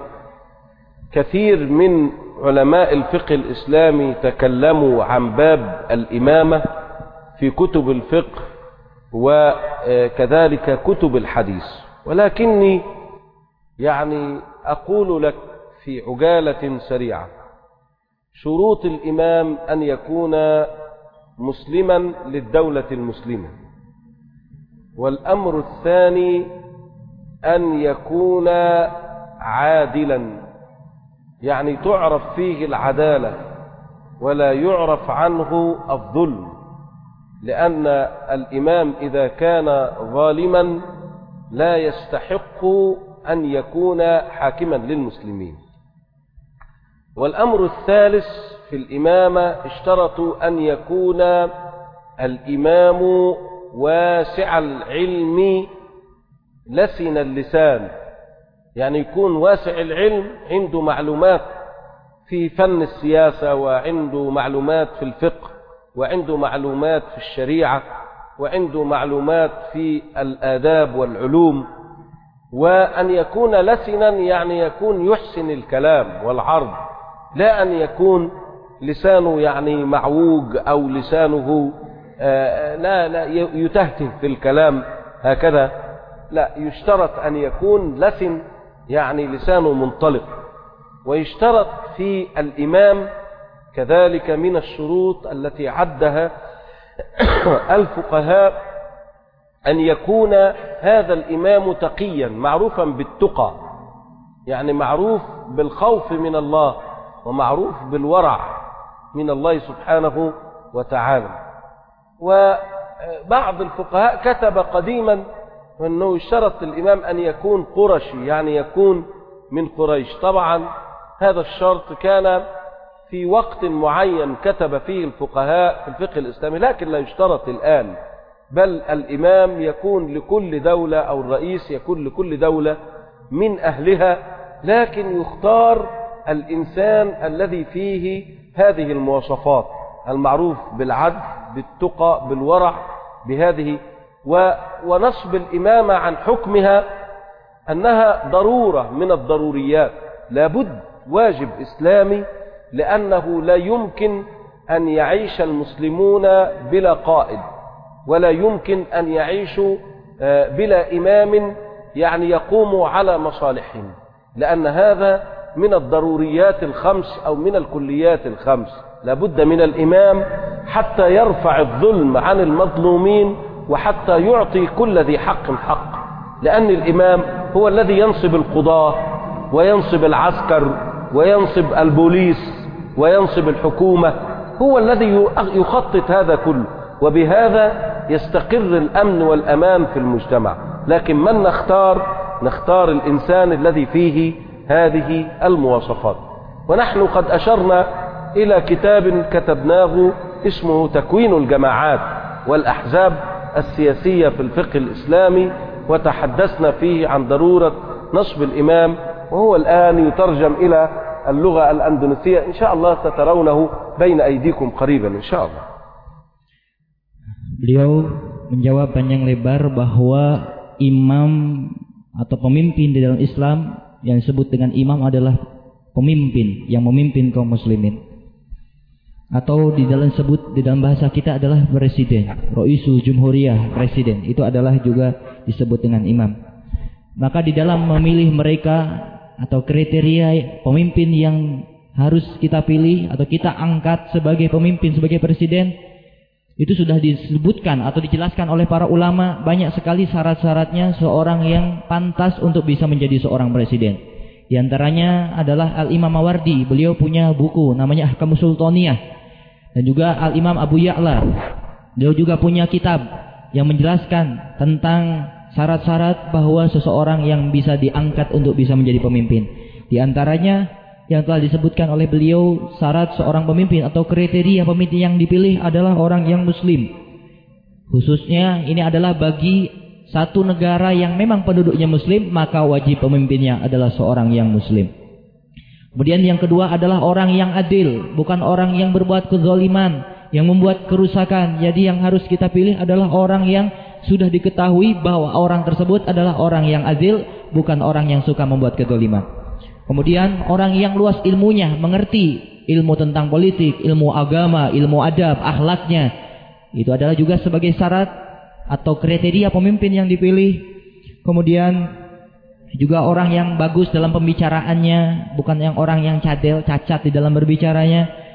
كثير من علماء الفقه الإسلامي تكلموا عن باب الإمامة في كتب الفقه وكذلك كتب الحديث. ولكني يعني أقول لك في عجالة سريعة شروط الإمام أن يكون مسلما للدولة المسلمة. والأمر الثاني أن يكون عادلا. يعني تعرف فيه العدالة ولا يعرف عنه الظلم. لأن الإمام إذا كان ظالما لا يستحق أن يكون حاكما للمسلمين. والأمر الثالث في الإمامة اشترطوا أن يكون الإمام واسع العلم لسن اللسان. يعني يكون واسع العلم عنده معلومات في فن السياسة وعنده معلومات في الفقه وعنده معلومات في الشريعة وعنده معلومات في الآداب والعلوم. وأن يكون لسنا يعني يكون يحسن الكلام والعرض. لا أن يكون لسانه يعني معوج أو لسانه لا لا يتهته في الكلام هكذا. لا يشترط أن يكون لسن يعني لسانه منطلق. ويشترط في الإمام كذلك من الشروط التي عدها الفقهاء أن يكون هذا الإمام تقيا معروفا بالتقى يعني معروف بالخوف من الله. ومعروف بالورع من الله سبحانه وتعالى. وبعض الفقهاء كتب قديما أنه اشترط الإمام أن يكون قرشي يعني يكون من قريش. طبعا هذا الشرط كان في وقت معين كتب فيه الفقهاء في الفقه الإسلامي لكن لا يشترط الآن. بل الإمام يكون لكل دولة أو الرئيس يكون لكل دولة من أهلها لكن يختار الإنسان الذي فيه هذه المواصفات المعروف بالعدل بالتقى بالورع بهذه و ونصب الإمامة عن حكمها أنها ضرورة من الضروريات. لابد واجب إسلامي لأنه لا يمكن أن يعيش المسلمون بلا قائد ولا يمكن أن يعيشوا بلا إمام يعني يقوم على مصالحهم لأن هذا من الضروريات الخمس أو من الكليات الخمس. لابد من الإمام حتى يرفع الظلم عن المظلومين وحتى يعطي كل ذي حق حق. لأن الإمام هو الذي ينصب القضاة وينصب العسكر وينصب البوليس وينصب الحكومة. هو الذي يخطط هذا كله. وبهذا يستقر الأمن والأمان في المجتمع. لكن من نختار؟ نختار الإنسان الذي فيه هذه المواصفات. ونحن قد أشرنا إلى كتاب كتبناه اسمه تكوين الجماعات والأحزاب السياسية في الفقه الإسلامي وتحدثنا فيه عن ضرورة نصب الإمام وهو الآن يترجم إلى اللغة الأندونيسية. إن شاء الله سترونه بين أيديكم قريبا إن شاء الله.
Beliau menjawab panjang lebar bahwa imam atau pemimpin di dalam Islam yang disebut dengan imam adalah pemimpin yang memimpin kaum muslimin. Atau di dalam sebut di dalam bahasa kita adalah presiden, roisu jumhuriyah, presiden. Itu adalah juga disebut dengan imam. Maka di dalam memilih mereka atau kriteria pemimpin yang harus kita pilih atau kita angkat sebagai pemimpin sebagai presiden itu sudah disebutkan atau dijelaskan oleh para ulama banyak sekali syarat-syaratnya seorang yang pantas untuk bisa menjadi seorang presiden. Di antaranya adalah Al-Imam Mawardi. Beliau punya buku namanya Ahkamus Sultaniyah. Dan juga Al-Imam Abu Ya'la. Beliau juga punya kitab yang menjelaskan tentang syarat-syarat bahwa seseorang yang bisa diangkat untuk bisa menjadi pemimpin. Di antaranya yang telah disebutkan oleh beliau syarat seorang pemimpin atau kriteria pemimpin yang dipilih adalah orang yang muslim. Khususnya ini adalah bagi satu negara yang memang penduduknya muslim, maka wajib pemimpinnya adalah seorang yang muslim. Kemudian yang kedua adalah orang yang adil, bukan orang yang berbuat kezaliman, yang membuat kerusakan. Jadi yang harus kita pilih adalah orang yang sudah diketahui bahwa orang tersebut adalah orang yang adil, bukan orang yang suka membuat kezaliman. Kemudian orang yang luas ilmunya, mengerti ilmu tentang politik, ilmu agama, ilmu adab, akhlaknya. Itu adalah juga sebagai syarat atau kriteria pemimpin yang dipilih. Kemudian juga orang yang bagus dalam pembicaraannya, bukan yang orang yang cadel, cacat di dalam berbicaranya.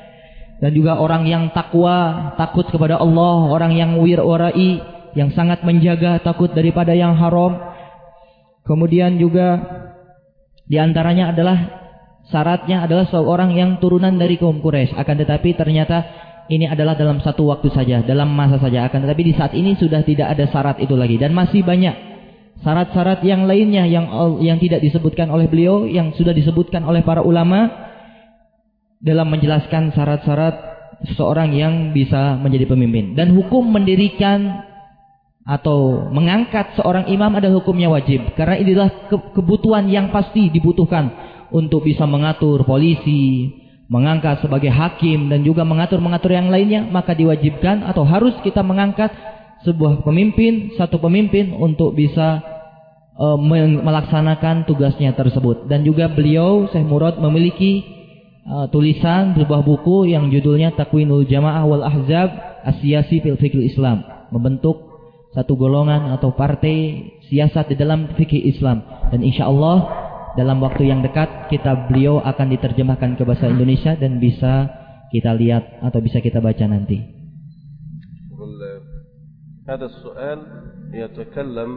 Dan juga orang yang takwa, takut kepada Allah, orang yang wir-warai, yang sangat menjaga takut daripada yang haram. Kemudian juga di antaranya adalah syaratnya adalah seorang yang turunan dari kaum Quraisy. Akan tetapi ternyata ini adalah dalam satu waktu saja, dalam masa saja. Akan tetapi di saat ini sudah tidak ada syarat itu lagi dan masih banyak syarat-syarat yang lainnya yang yang tidak disebutkan oleh beliau yang sudah disebutkan oleh para ulama dalam menjelaskan syarat-syarat seseorang yang bisa menjadi pemimpin dan hukum mendirikan atau mengangkat seorang imam ada hukumnya wajib. Karena inilah kebutuhan yang pasti dibutuhkan untuk bisa mengatur polisi, mengangkat sebagai hakim dan juga mengatur-mengatur yang lainnya. Maka diwajibkan atau harus kita mengangkat sebuah pemimpin, satu pemimpin untuk bisa uh, melaksanakan tugasnya tersebut. Dan juga beliau Syekh Murad memiliki uh, tulisan sebuah buku yang judulnya Takwinul Jamaah wal Ahzab Asyasi fil Fikih Islam. Membentuk satu golongan atau partai siasat di dalam fikih Islam dan insya Allah dalam waktu yang dekat kita beliau akan diterjemahkan ke bahasa Indonesia dan bisa kita lihat atau bisa kita baca nanti.
هذا السؤال يتكلم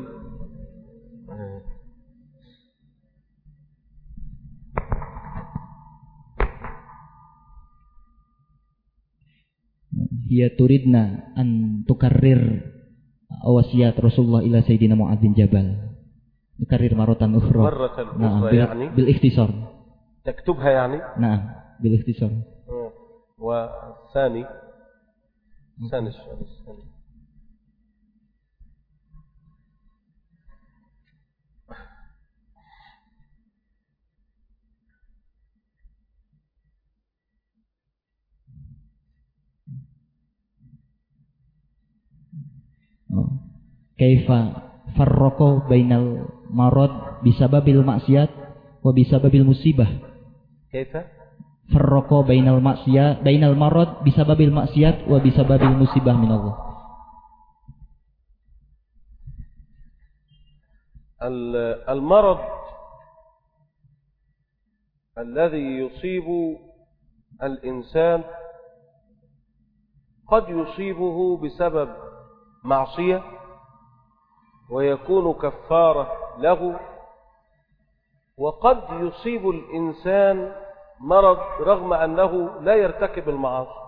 هي turidna an tukarrir wasiat Rasulullah ila Sayyidina Mu'ad bin Jabal نكرر مرة أخرى
مرة
نعم
أخرى
بال...
يعني
بالاختصار
تكتبها يعني
نعم بالاختصار
والثاني ثاني السؤال الثاني
kaifa farraqo bainal marad bisababil maksiat wa bisababil musibah
kaifa
farraqo bainal maksiat bainal marad bisababil maksiat wa bisababil musibah min Allah
المرض الذي يصيب الإنسان قد يصيبه بسبب معصية ويكون كفارة له وقد يصيب الإنسان مرض رغم أنه لا يرتكب المعاصي.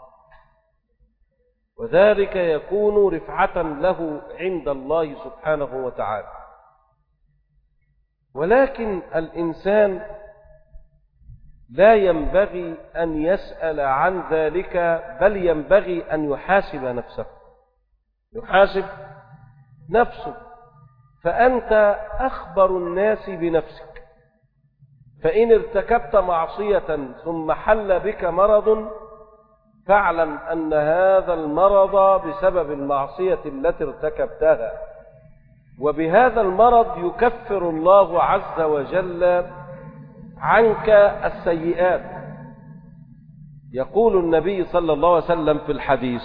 وذلك يكون رفعة له عند الله سبحانه وتعالى. ولكن الإنسان لا ينبغي أن يسأل عن ذلك بل ينبغي أن يحاسب نفسه. يحاسب نفسه. فأنت أخبر الناس بنفسك. فإن ارتكبت معصية ثم حل بك مرض فاعلم أن هذا المرض بسبب المعصية التي ارتكبتها. وبهذا المرض يكفر الله عز وجل عنك السيئات. يقول النبي صلى الله عليه وسلم في الحديث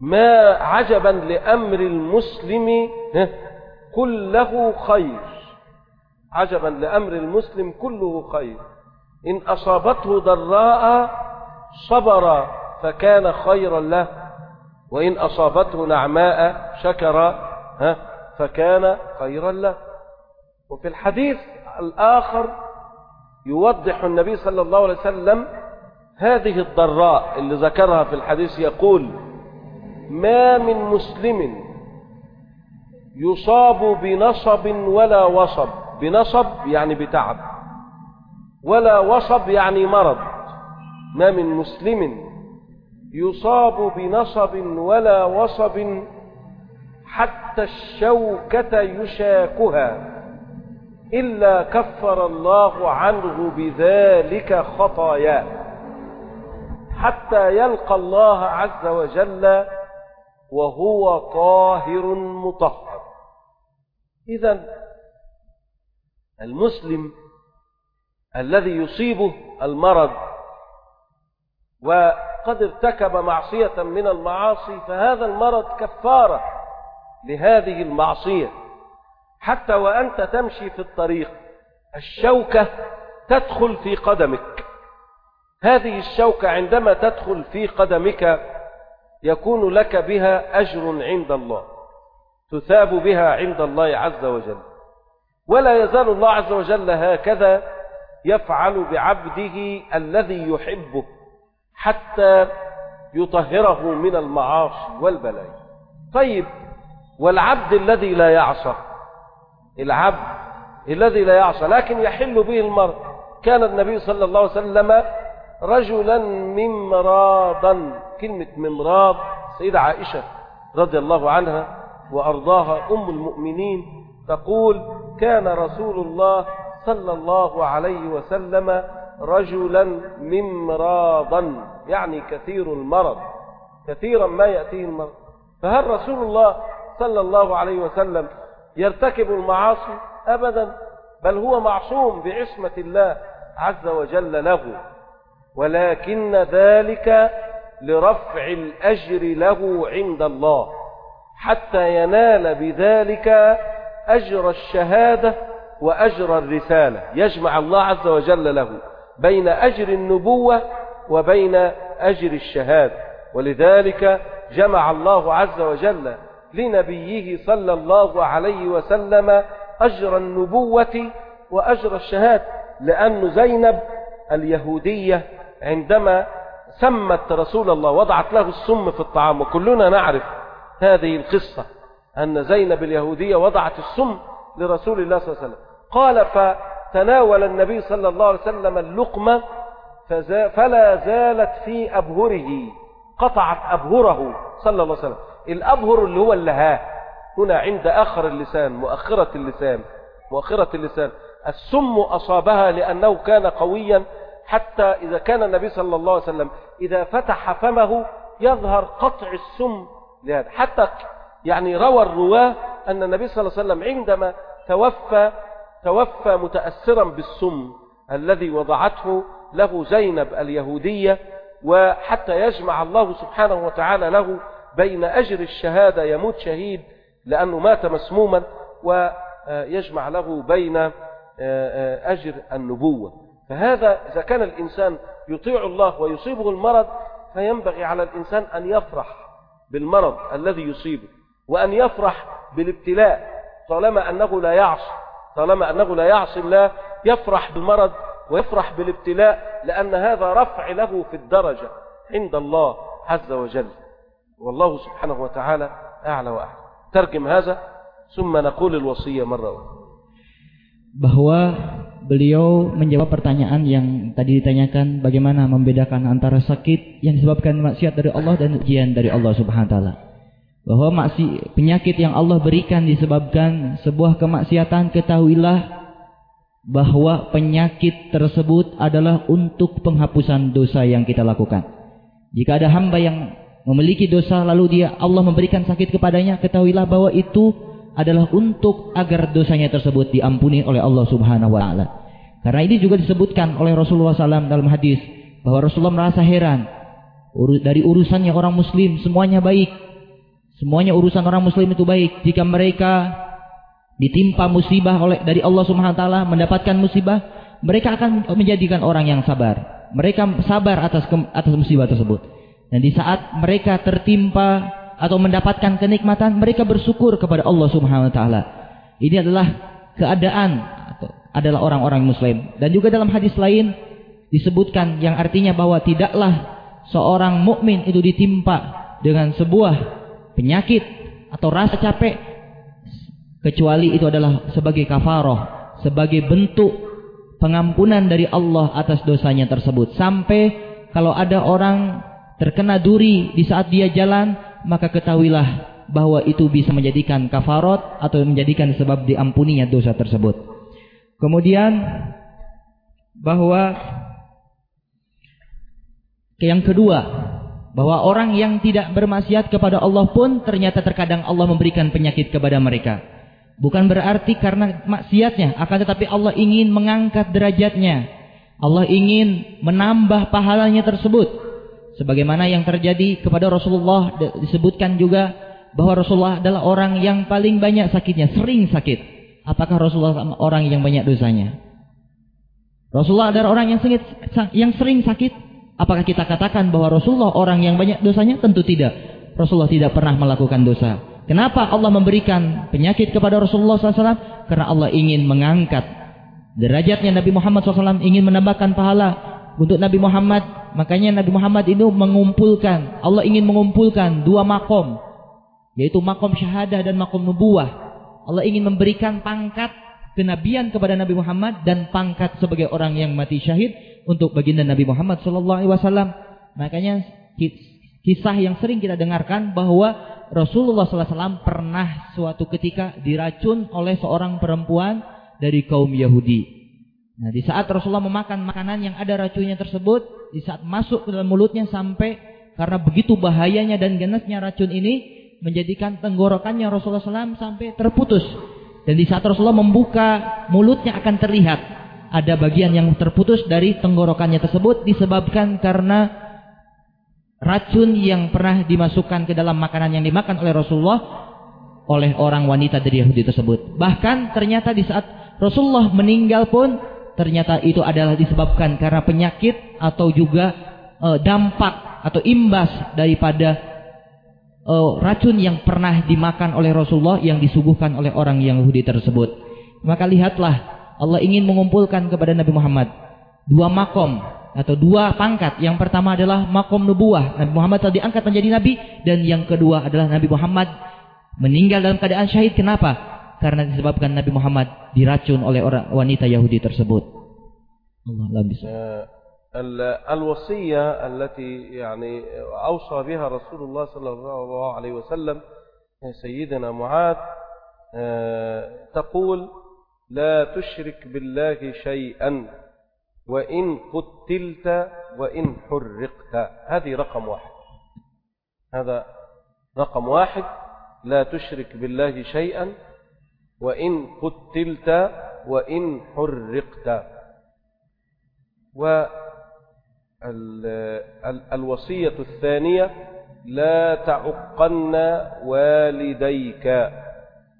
ما عجبا لأمر المسلم كله خير. عجبا لأمر المسلم كله خير. إن أصابته ضراء صبر فكان خيرا له. وإن أصابته نعماء شكر فكان خيرا له. وفي الحديث الآخر يوضح النبي صلى الله عليه وسلم هذه الضراء اللي ذكرها في الحديث يقول ما من مسلم يصاب بنصب ولا وصب. بنصب يعني بتعب. ولا وصب يعني مرض. ما من مسلم يصاب بنصب ولا وصب حتى الشوكة يشاكها. إلا كفر الله عنه بذلك خطاياه حتى يلقى الله عز وجل وهو طاهر مطهر. إذا المسلم الذي يصيبه المرض وقد ارتكب معصية من المعاصي فهذا المرض كفارة لهذه المعصية. حتى وأنت تمشي في الطريق الشوكة تدخل في قدمك. هذه الشوكة عندما تدخل في قدمك يكون لك بها أجر عند الله. تثاب بها عند الله عز وجل. ولا يزال الله عز وجل هكذا يفعل بعبده الذي يحبه حتى يطهره من المعاصي والبلايا طيب والعبد الذي لا يعصى؟ العبد الذي لا يعصى لكن يحل به المرض كان النبي صلى الله عليه وسلم رجلا ممراضا كلمة ممراض سيدة عائشة رضي الله عنها وأرضاها أم المؤمنين تقول كان رسول الله صلى الله عليه وسلم رجلا ممراضا يعني كثير المرض كثيرا ما يأتيه المرض. فهل رسول الله صلى الله عليه وسلم يرتكب المعاصي؟ أبدا بل هو معصوم بعصمة الله عز وجل له. ولكن ذلك لرفع الأجر له عند الله. حتى ينال بذلك أجر الشهادة وأجر الرسالة. يجمع الله عز وجل له بين أجر النبوة وبين أجر الشهادة. ولذلك جمع الله عز وجل لنبيه صلى الله عليه وسلم أجر النبوة وأجر الشهادة لأن زينب اليهودية عندما سمت رسول الله وضعت له السم في الطعام وكلنا نعرف هذه القصة أن زينب اليهودية وضعت السم لرسول الله صلى الله عليه وسلم. قال فتناول النبي صلى الله عليه وسلم اللقمة فلا زالت في أبهره قطعت أبهره صلى الله عليه وسلم. الأبهر اللي هو اللهاه هنا عند آخر اللسان مؤخرة اللسان مؤخرة اللسان. السم أصابها لأنه كان قويا حتى إذا كان النبي صلى الله عليه وسلم إذا فتح فمه يظهر قطع السم لهذا حتى يعني روى الرواة أن النبي صلى الله عليه وسلم عندما توفى توفى متأثرا بالسم الذي وضعته له زينب اليهودية وحتى يجمع الله سبحانه وتعالى له بين أجر الشهادة يموت شهيد لأنه مات مسموما ويجمع له بين أجر النبوة. فهذا إذا كان الإنسان يطيع الله ويصيبه المرض فينبغي على الإنسان أن يفرح. بالمرض الذي يصيبه وأن يفرح بالابتلاء طالما أنه لا يعصي طالما أنه لا يعصي الله يفرح بالمرض ويفرح بالابتلاء لأن هذا رفع له في الدرجة عند الله عز وجل. والله سبحانه وتعالى أعلى وأعلى. ترجم هذا ثم نقول الوصية مرة أخرى.
bahwa beliau menjawab pertanyaan yang tadi ditanyakan bagaimana membedakan antara sakit yang disebabkan maksiat dari Allah dan ujian dari Allah Subhanahu wa taala. Bahwa maksi penyakit yang Allah berikan disebabkan sebuah kemaksiatan ketahuilah bahwa penyakit tersebut adalah untuk penghapusan dosa yang kita lakukan. Jika ada hamba yang memiliki dosa lalu dia Allah memberikan sakit kepadanya, ketahuilah bahwa itu adalah untuk agar dosanya tersebut diampuni oleh Allah Subhanahu wa taala. Karena ini juga disebutkan oleh Rasulullah SAW dalam hadis bahwa Rasulullah merasa heran dari urusannya orang muslim semuanya baik. Semuanya urusan orang muslim itu baik jika mereka ditimpa musibah oleh dari Allah Subhanahu wa taala mendapatkan musibah, mereka akan menjadikan orang yang sabar. Mereka sabar atas atas musibah tersebut. Dan di saat mereka tertimpa atau mendapatkan kenikmatan, mereka bersyukur kepada Allah Subhanahu wa taala. Ini adalah keadaan adalah orang-orang muslim. Dan juga dalam hadis lain disebutkan yang artinya bahwa tidaklah seorang mukmin itu ditimpa dengan sebuah penyakit atau rasa capek kecuali itu adalah sebagai kafaroh, sebagai bentuk pengampunan dari Allah atas dosanya tersebut. Sampai kalau ada orang terkena duri di saat dia jalan, maka ketahuilah bahwa itu bisa menjadikan kafarot atau menjadikan sebab diampuninya dosa tersebut. Kemudian bahwa yang kedua, bahwa orang yang tidak bermaksiat kepada Allah pun ternyata terkadang Allah memberikan penyakit kepada mereka. Bukan berarti karena maksiatnya, akan tetapi Allah ingin mengangkat derajatnya. Allah ingin menambah pahalanya tersebut. Sebagaimana yang terjadi kepada Rasulullah disebutkan juga bahwa Rasulullah adalah orang yang paling banyak sakitnya, sering sakit. Apakah Rasulullah orang yang banyak dosanya? Rasulullah adalah orang yang sengit, yang sering sakit. Apakah kita katakan bahwa Rasulullah orang yang banyak dosanya? Tentu tidak. Rasulullah tidak pernah melakukan dosa. Kenapa Allah memberikan penyakit kepada Rasulullah SAW? Karena Allah ingin mengangkat derajatnya Nabi Muhammad SAW, ingin menambahkan pahala untuk Nabi Muhammad Makanya Nabi Muhammad itu mengumpulkan, Allah ingin mengumpulkan dua makom, yaitu makom syahadah dan makom nubuah. Allah ingin memberikan pangkat kenabian kepada Nabi Muhammad dan pangkat sebagai orang yang mati syahid untuk baginda Nabi Muhammad wasallam. Makanya kisah yang sering kita dengarkan bahwa Rasulullah SAW pernah suatu ketika diracun oleh seorang perempuan dari kaum Yahudi. Nah, di saat Rasulullah memakan makanan yang ada racunnya tersebut, di saat masuk ke dalam mulutnya sampai karena begitu bahayanya dan ganasnya racun ini menjadikan tenggorokannya Rasulullah SAW sampai terputus. Dan di saat Rasulullah membuka mulutnya akan terlihat ada bagian yang terputus dari tenggorokannya tersebut disebabkan karena racun yang pernah dimasukkan ke dalam makanan yang dimakan oleh Rasulullah oleh orang wanita dari Yahudi tersebut. Bahkan ternyata di saat Rasulullah meninggal pun ternyata itu adalah disebabkan karena penyakit atau juga e, dampak atau imbas daripada e, racun yang pernah dimakan oleh Rasulullah yang disuguhkan oleh orang Yahudi tersebut. Maka lihatlah Allah ingin mengumpulkan kepada Nabi Muhammad dua makom atau dua pangkat. Yang pertama adalah makom nubuah. Nabi Muhammad telah diangkat menjadi nabi dan yang kedua adalah Nabi Muhammad meninggal dalam keadaan syahid. Kenapa? Karena disebabkan Nabi Muhammad diracun oleh orang wanita Yahudi tersebut. Allah la bisa.
الوصية التي يعني أوصى بها رسول الله صلى الله عليه وسلم سيدنا معاذ تقول لا تشرك بالله شيئا وإن قتلت وإن حرقت هذه رقم واحد هذا رقم واحد لا تشرك بالله شيئا وإن قتلت وإن حرقت. والوصية الثانية لا تعقن والديك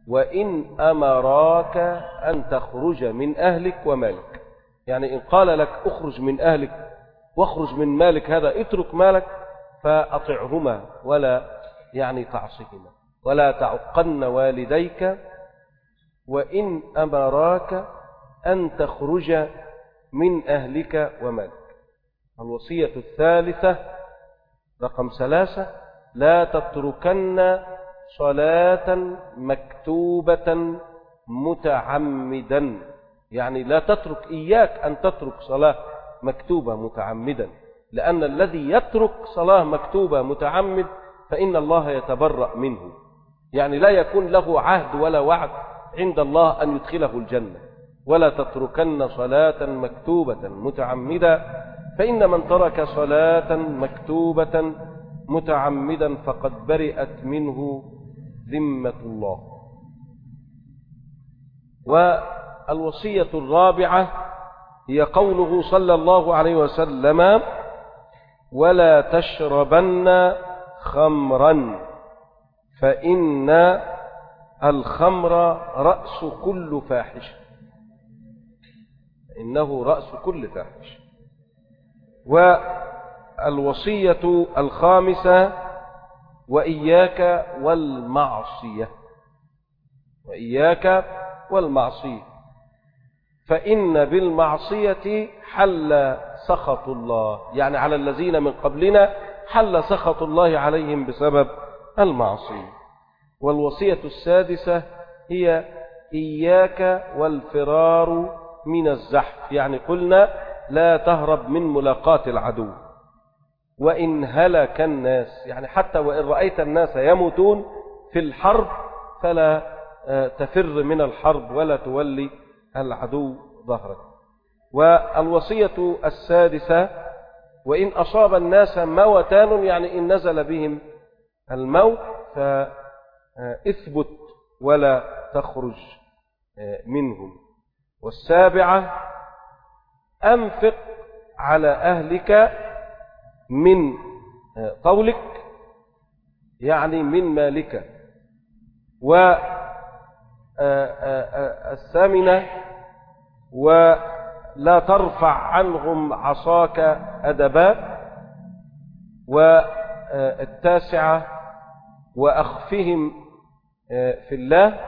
وإن أمراك أن تخرج من أهلك ومالك. يعني إن قال لك اخرج من أهلك واخرج من مالك هذا اترك مالك فأطعهما ولا يعني تعصهما. ولا تعقن والديك وإن أمراك أن تخرج من أهلك ومالك. الوصية الثالثة رقم ثلاثة لا تتركن صلاة مكتوبة متعمدا. يعني لا تترك إياك أن تترك صلاة مكتوبة متعمدا. لأن الذي يترك صلاة مكتوبة متعمد فإن الله يتبرأ منه. يعني لا يكون له عهد ولا وعد. عند الله أن يدخله الجنة. ولا تتركن صلاة مكتوبة متعمدا فإن من ترك صلاة مكتوبة متعمدا فقد برئت منه ذمة الله. والوصية الرابعة هي قوله صلى الله عليه وسلم ولا تشربن خمرا فإن الخمر رأس كل فاحش إنه رأس كل فاحش والوصية الخامسة وإياك والمعصية. وإياك والمعصية. فإن بالمعصية حل سخط الله. يعني على الذين من قبلنا حل سخط الله عليهم بسبب المعصية. والوصية السادسة هي إياك والفرار من الزحف يعني قلنا لا تهرب من ملاقاة العدو. وإن هلك الناس يعني حتى وإن رأيت الناس يموتون في الحرب فلا تفر من الحرب ولا تولي العدو ظهرك. والوصية السادسة وإن أصاب الناس موتان يعني إن نزل بهم الموت فاثبت ولا تخرج منهم. والسابعة أنفق على أهلك من طولك يعني من مالك. والثامنة ولا ترفع عنهم عصاك أدبا. والتاسعة وأخفهم في الله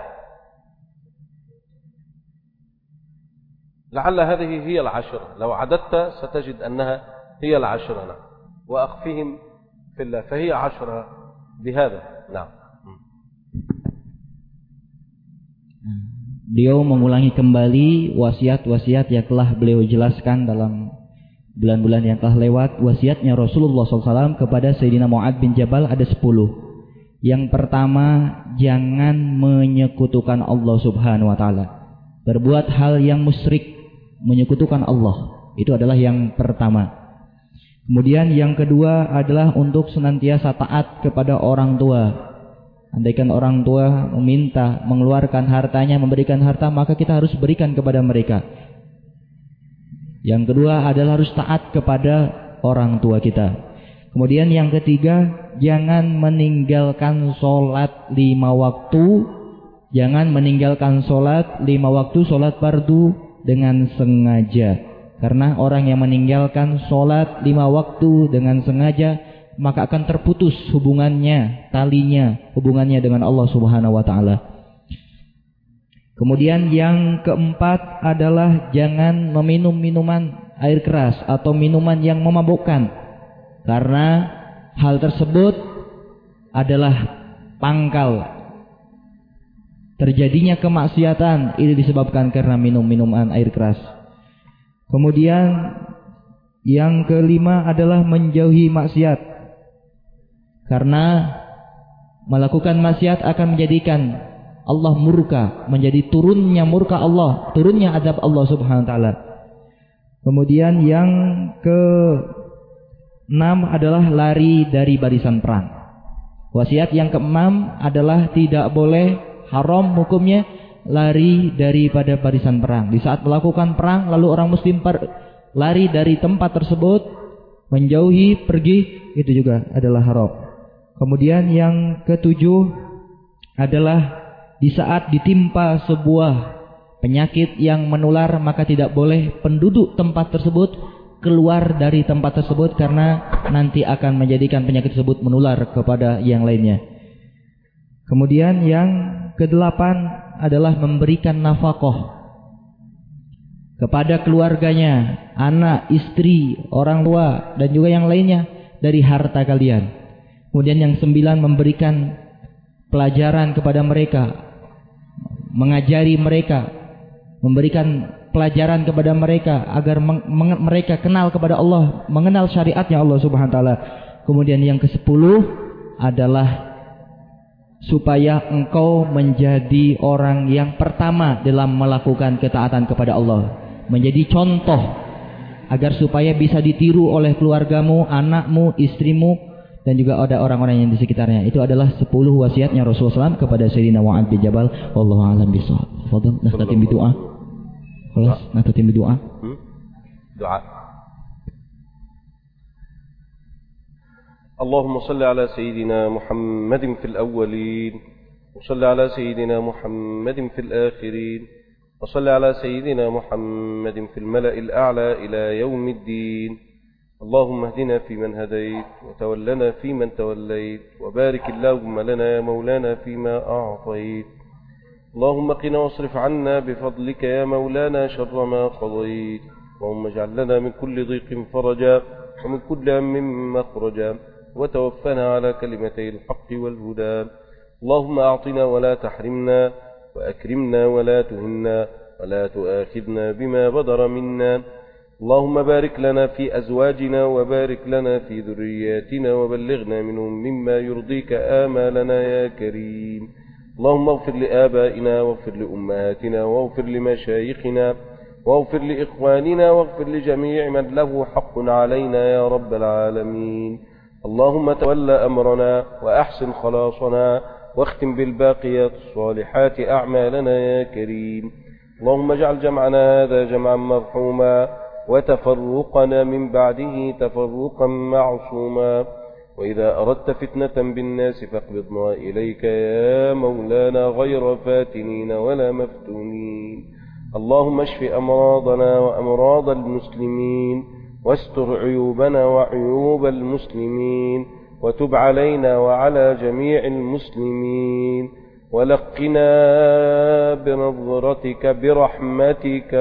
لعل هذه هي العشرة لو عددت ستجد أنها هي العشرة نعم وأخفهم في الله فهي عشرة بهذا نعم
Beliau mengulangi kembali wasiat-wasiat yang telah beliau jelaskan dalam bulan-bulan yang telah lewat. Wasiatnya Rasulullah SAW kepada Sayyidina Mu'ad bin Jabal ada sepuluh. Yang pertama, jangan menyekutukan Allah Subhanahu wa taala. Berbuat hal yang musyrik, menyekutukan Allah. Itu adalah yang pertama. Kemudian yang kedua adalah untuk senantiasa taat kepada orang tua, Andaikan orang tua meminta mengeluarkan hartanya, memberikan harta, maka kita harus berikan kepada mereka. Yang kedua adalah harus taat kepada orang tua kita. Kemudian yang ketiga, jangan meninggalkan sholat lima waktu. Jangan meninggalkan sholat lima waktu, sholat fardu dengan sengaja. Karena orang yang meninggalkan sholat lima waktu dengan sengaja maka akan terputus hubungannya, talinya, hubungannya dengan Allah Subhanahu wa taala. Kemudian yang keempat adalah jangan meminum minuman air keras atau minuman yang memabukkan. Karena hal tersebut adalah pangkal terjadinya kemaksiatan ini disebabkan karena minum minuman air keras. Kemudian yang kelima adalah menjauhi maksiat. Karena melakukan maksiat akan menjadikan Allah murka, menjadi turunnya murka Allah, turunnya adab Allah Subhanahu wa taala. Kemudian yang ke enam adalah lari dari barisan perang. Wasiat yang keenam adalah tidak boleh haram hukumnya lari daripada barisan perang. Di saat melakukan perang lalu orang muslim per, lari dari tempat tersebut menjauhi pergi itu juga adalah haram. Kemudian yang ketujuh adalah di saat ditimpa sebuah penyakit yang menular maka tidak boleh penduduk tempat tersebut keluar dari tempat tersebut karena nanti akan menjadikan penyakit tersebut menular kepada yang lainnya. Kemudian yang kedelapan adalah memberikan nafkah kepada keluarganya, anak, istri, orang tua dan juga yang lainnya dari harta kalian. Kemudian yang sembilan memberikan pelajaran kepada mereka, mengajari mereka, memberikan pelajaran kepada mereka agar mereka kenal kepada Allah, mengenal syariatnya Allah Subhanahu wa taala. Kemudian yang kesepuluh adalah supaya engkau menjadi orang yang pertama dalam melakukan ketaatan kepada Allah, menjadi contoh agar supaya bisa ditiru oleh keluargamu, anakmu, istrimu dan juga ada orang-orang yang di sekitarnya. Itu adalah 10 wasiatnya Rasulullah SAW kepada Sayyidina Mu'ad bin Jabal. Wallahu a'lam bishawab. Fadhal, nastatim bi doa. خلاص نختتم بدعاء
دعاء اللهم صل على سيدنا محمد في الأولين وصل على سيدنا محمد في الآخرين وصل على سيدنا محمد في الملأ الأعلى إلى يوم الدين اللهم اهدنا فيمن هديت وتولنا فيمن توليت وبارك اللهم لنا يا مولانا فيما أعطيت اللهم قنا واصرف عنا بفضلك يا مولانا شر ما قضيت. اللهم اجعل لنا من كل ضيق فرجا ومن كل هم مخرجا وتوفنا على كلمتي الحق والهدى. اللهم أعطنا ولا تحرمنا وأكرمنا ولا تهنا ولا تؤاخذنا بما بدر منا. اللهم بارك لنا في أزواجنا وبارك لنا في ذرياتنا وبلغنا منهم مما يرضيك آمالنا يا كريم. اللهم اغفر لآبائنا واغفر لأمهاتنا واغفر لمشايخنا واغفر لإخواننا واغفر لجميع من له حق علينا يا رب العالمين. اللهم تولى أمرنا وأحسن خلاصنا واختم بالباقيات الصالحات أعمالنا يا كريم. اللهم اجعل جمعنا هذا جمعا مرحوما وتفرقنا من بعده تفرقا معصوما. وإذا أردت فتنة بالناس فاقبضنا إليك يا مولانا غير فاتنين ولا مفتونين. اللهم اشف أمراضنا وأمراض المسلمين واستر عيوبنا وعيوب المسلمين وتب علينا وعلى جميع المسلمين. ولقنا بنظرتك برحمتك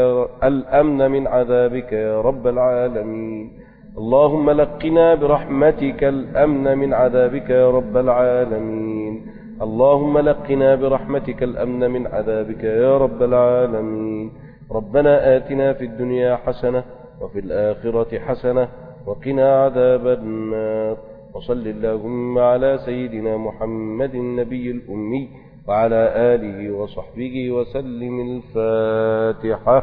الأمن من عذابك يا رب العالمين. اللهم لقنا برحمتك الأمن من عذابك يا رب العالمين. اللهم لقنا برحمتك الأمن من عذابك يا رب العالمين. ربنا آتنا في الدنيا حسنة وفي الآخرة حسنة وقنا عذاب النار. وصل اللهم على سيدنا محمد النبي الأمي وعلى آله وصحبه وسلم الفاتحة.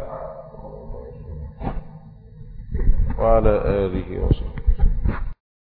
وعلى آله وصحبه.